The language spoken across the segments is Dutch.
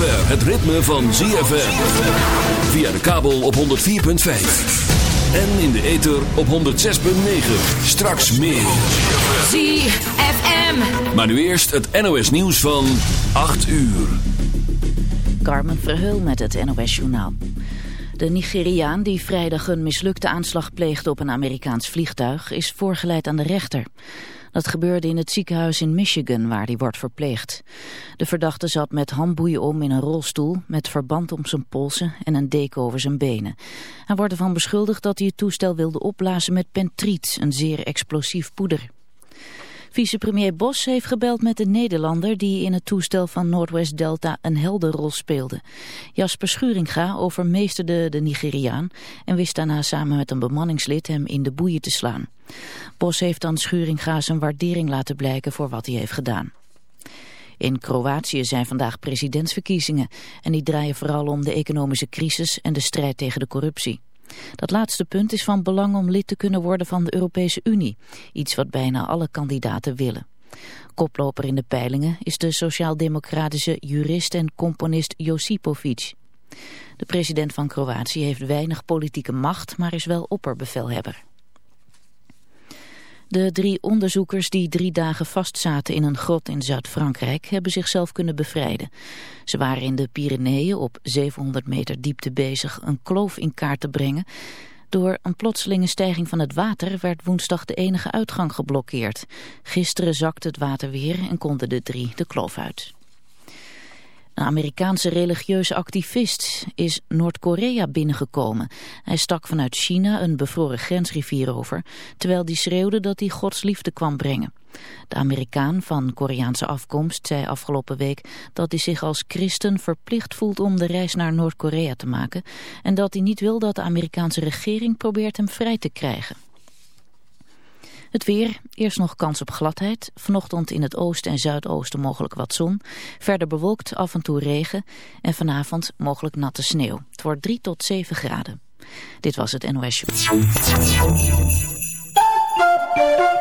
zover het ritme van ZFM. Via de kabel op 104.5. En in de ether op 106.9. Straks meer. ZFM. Maar nu eerst het NOS nieuws van 8 uur. Carmen Verheul met het NOS Journaal. De Nigeriaan die vrijdag een mislukte aanslag pleegde op een Amerikaans vliegtuig is voorgeleid aan de rechter. Dat gebeurde in het ziekenhuis in Michigan waar hij wordt verpleegd. De verdachte zat met handboeien om in een rolstoel met verband om zijn polsen en een deken over zijn benen. Hij wordt ervan beschuldigd dat hij het toestel wilde opblazen met pentriet, een zeer explosief poeder. Vicepremier Bos heeft gebeld met een Nederlander die in het toestel van Noordwest Delta een helderrol speelde. Jasper Schuringa overmeesterde de Nigeriaan en wist daarna samen met een bemanningslid hem in de boeien te slaan. Bos heeft dan Schuringa zijn waardering laten blijken voor wat hij heeft gedaan. In Kroatië zijn vandaag presidentsverkiezingen en die draaien vooral om de economische crisis en de strijd tegen de corruptie. Dat laatste punt is van belang om lid te kunnen worden van de Europese Unie, iets wat bijna alle kandidaten willen. Koploper in de peilingen is de sociaal-democratische jurist en componist Josipovic. De president van Kroatië heeft weinig politieke macht, maar is wel opperbevelhebber. De drie onderzoekers die drie dagen vastzaten in een grot in Zuid-Frankrijk hebben zichzelf kunnen bevrijden. Ze waren in de Pyreneeën op 700 meter diepte bezig een kloof in kaart te brengen. Door een plotselinge stijging van het water werd woensdag de enige uitgang geblokkeerd. Gisteren zakte het water weer en konden de drie de kloof uit. Een Amerikaanse religieuze activist is Noord-Korea binnengekomen. Hij stak vanuit China een bevroren grensrivier over, terwijl die schreeuwde dat hij Gods liefde kwam brengen. De Amerikaan van Koreaanse afkomst zei afgelopen week dat hij zich als christen verplicht voelt om de reis naar Noord-Korea te maken en dat hij niet wil dat de Amerikaanse regering probeert hem vrij te krijgen. Het weer, eerst nog kans op gladheid. Vanochtend in het oosten en zuidoosten mogelijk wat zon. Verder bewolkt, af en toe regen. En vanavond mogelijk natte sneeuw. Het wordt 3 tot 7 graden. Dit was het NOS Show.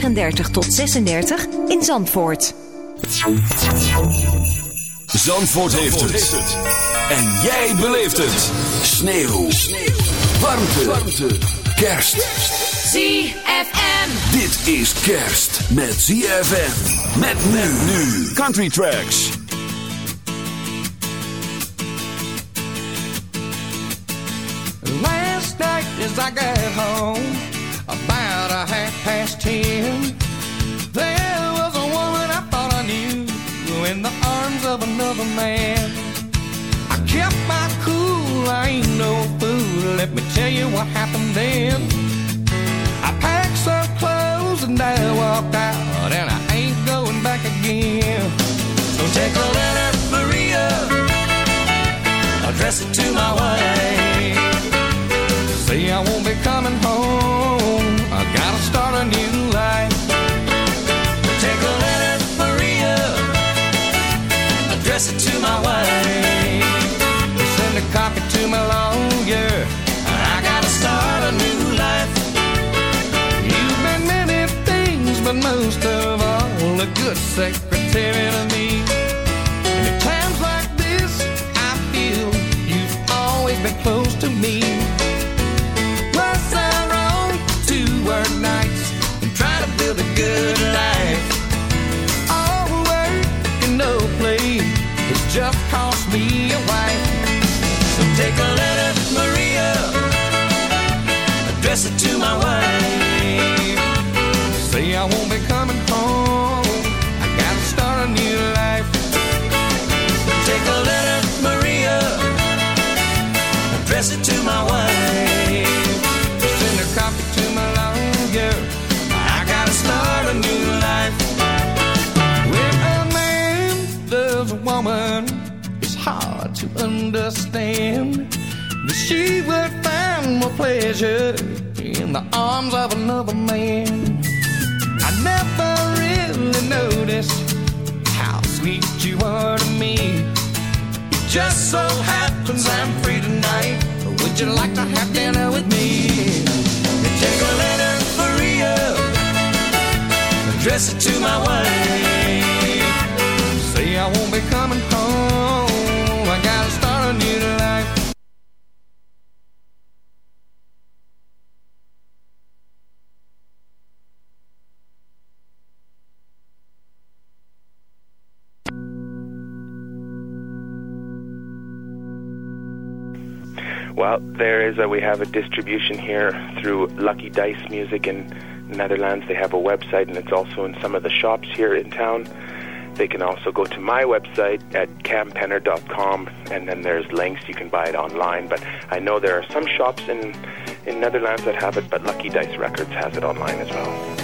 34 tot 36 in Zandvoort. Zandvoort heeft het. En jij beleeft het. Sneeuw. Warmte. Warmte. Kerst. ZFM. Dit is kerst met ZFM. Met men nu. Country Tracks. Last night as I got home, past ten, there was a woman I thought I knew in the arms of another man. I kept my cool, I ain't no fool. Let me tell you what happened then. I packed some clothes and I walked out, and I ain't going back again. So take a letter, Maria, address it to my wife. Say I won't be coming a new life. Take a letter, Maria. Address it to my wife. Send a copy to my lawyer. I gotta start a new life. You've been many things, but most of all, a good secretary to me. Address it to my wife. Say I won't be coming home. I gotta start a new life. Take a letter, Maria. Address it to my wife. Send a copy to my lawyer. I gotta start a new life. When a man loves a woman, it's hard to understand that she would find more pleasure in the arms of another man. I never really noticed how sweet you are to me. It just so happens I'm free tonight. Would you like to have dinner with me? Take a letter for Rio, address it to my wife. Well, there is a, we have a distribution here through Lucky Dice Music in Netherlands. They have a website and it's also in some of the shops here in town. They can also go to my website at campenner.com and then there's links. You can buy it online. But I know there are some shops in, in Netherlands that have it, but Lucky Dice Records has it online as well.